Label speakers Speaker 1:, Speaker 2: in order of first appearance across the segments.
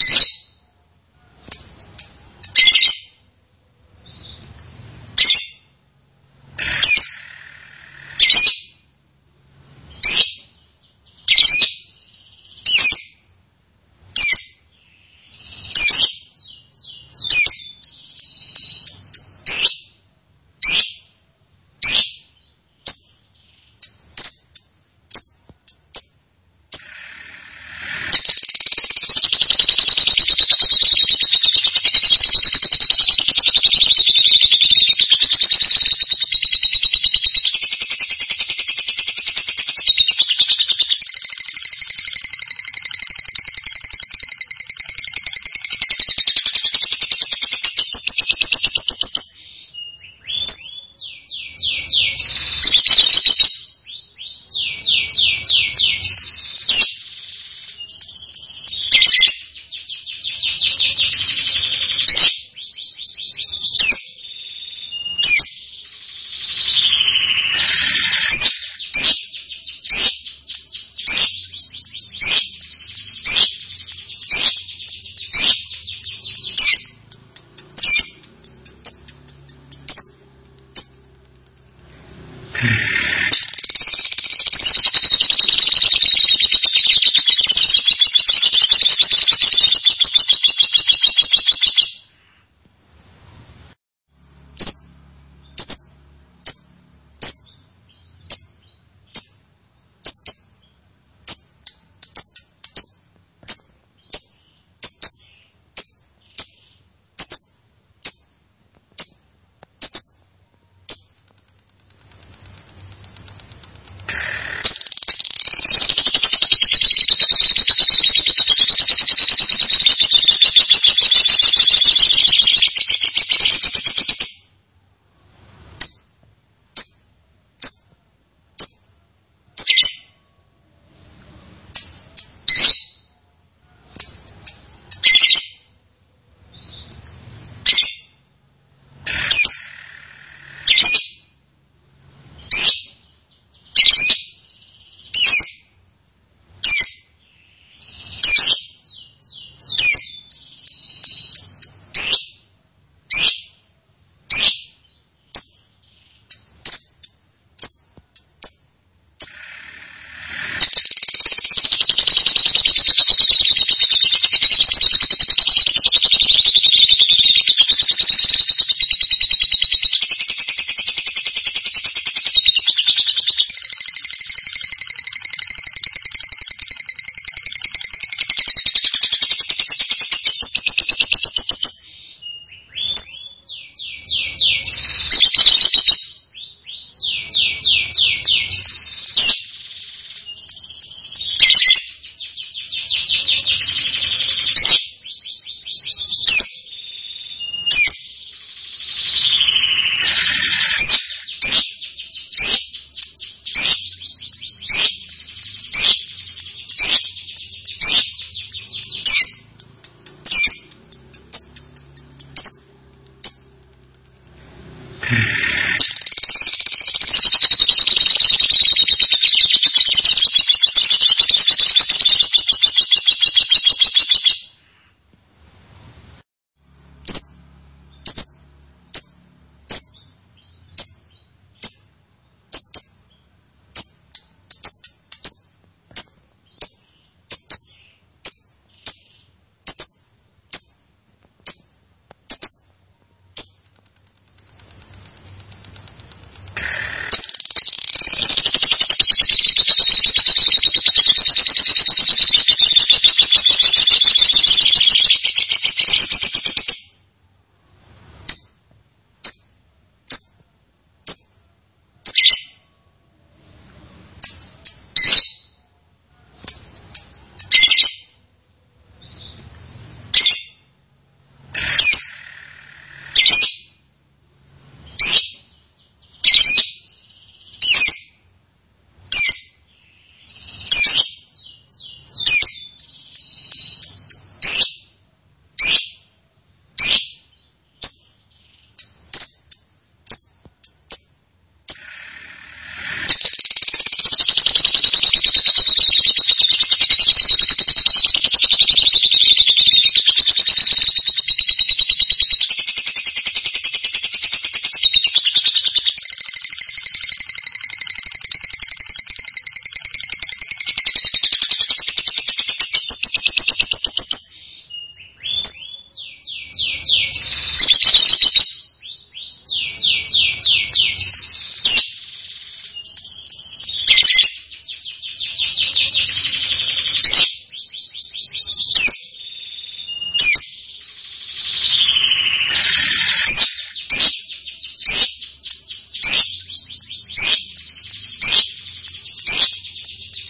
Speaker 1: you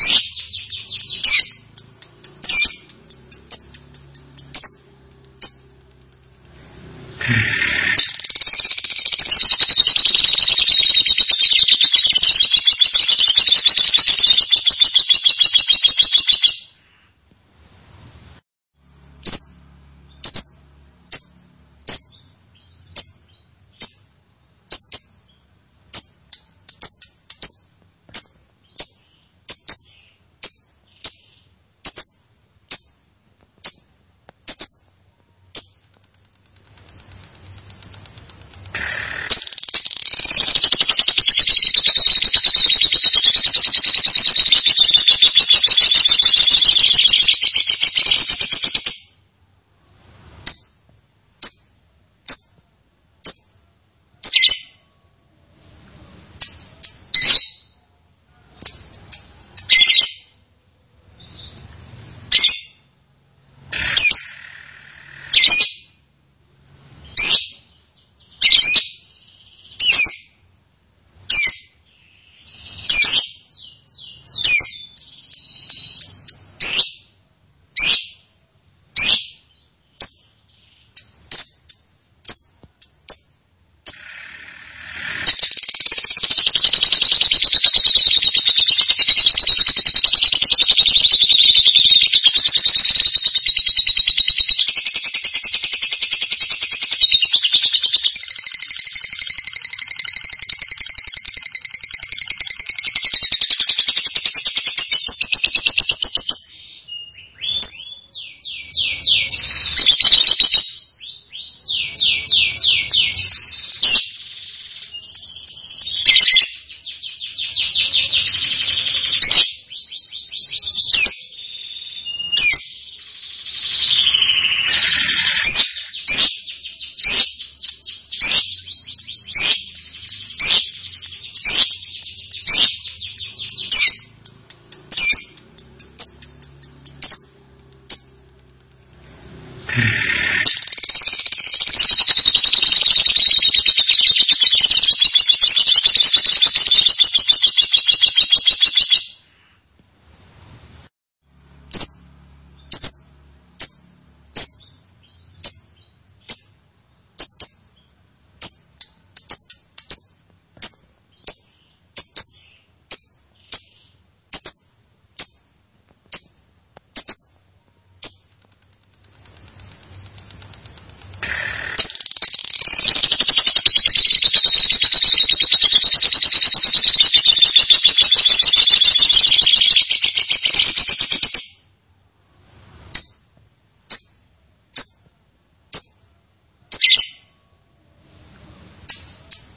Speaker 2: Psst.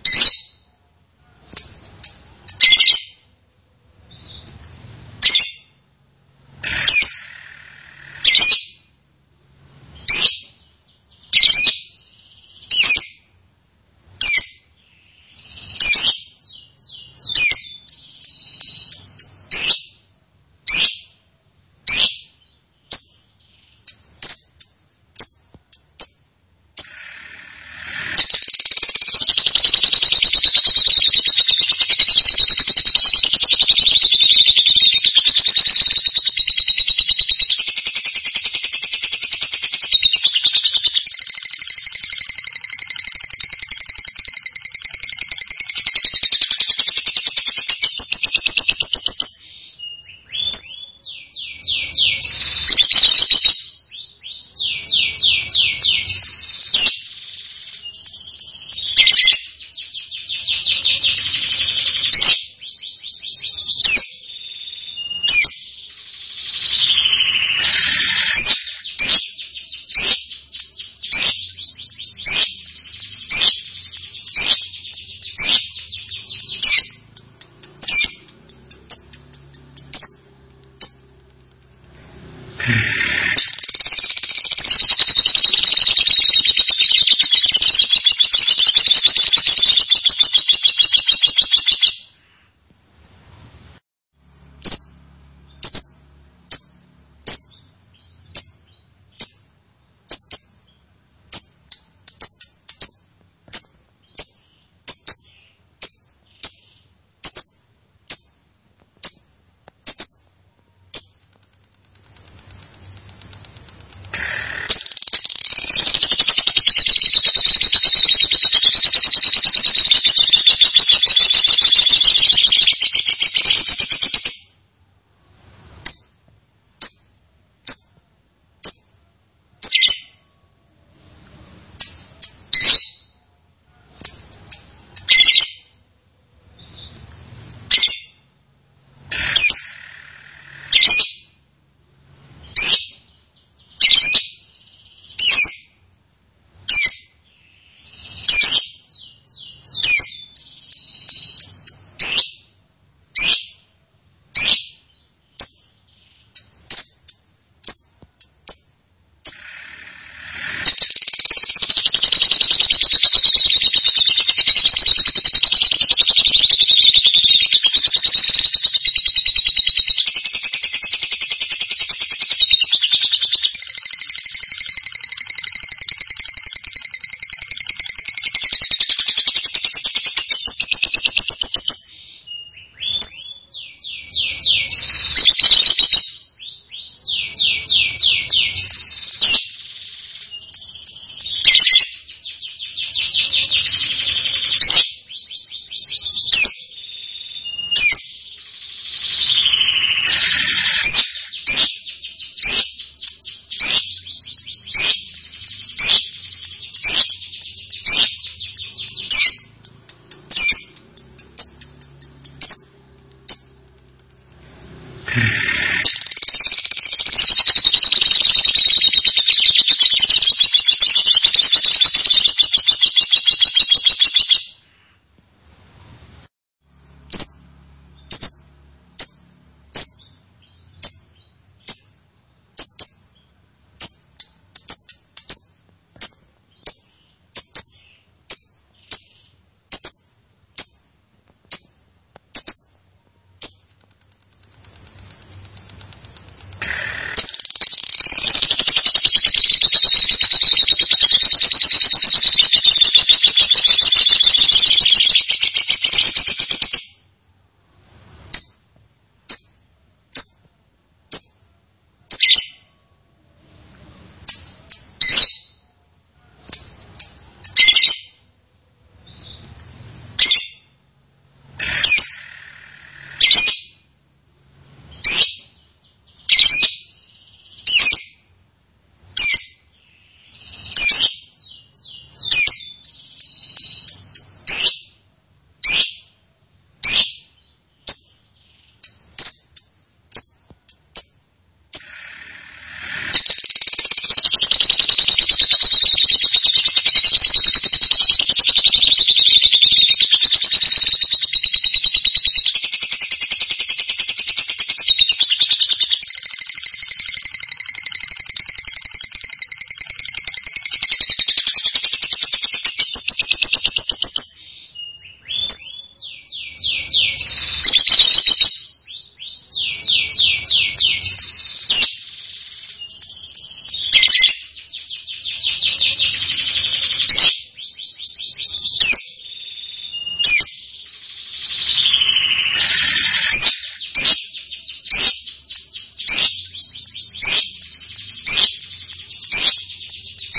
Speaker 2: you you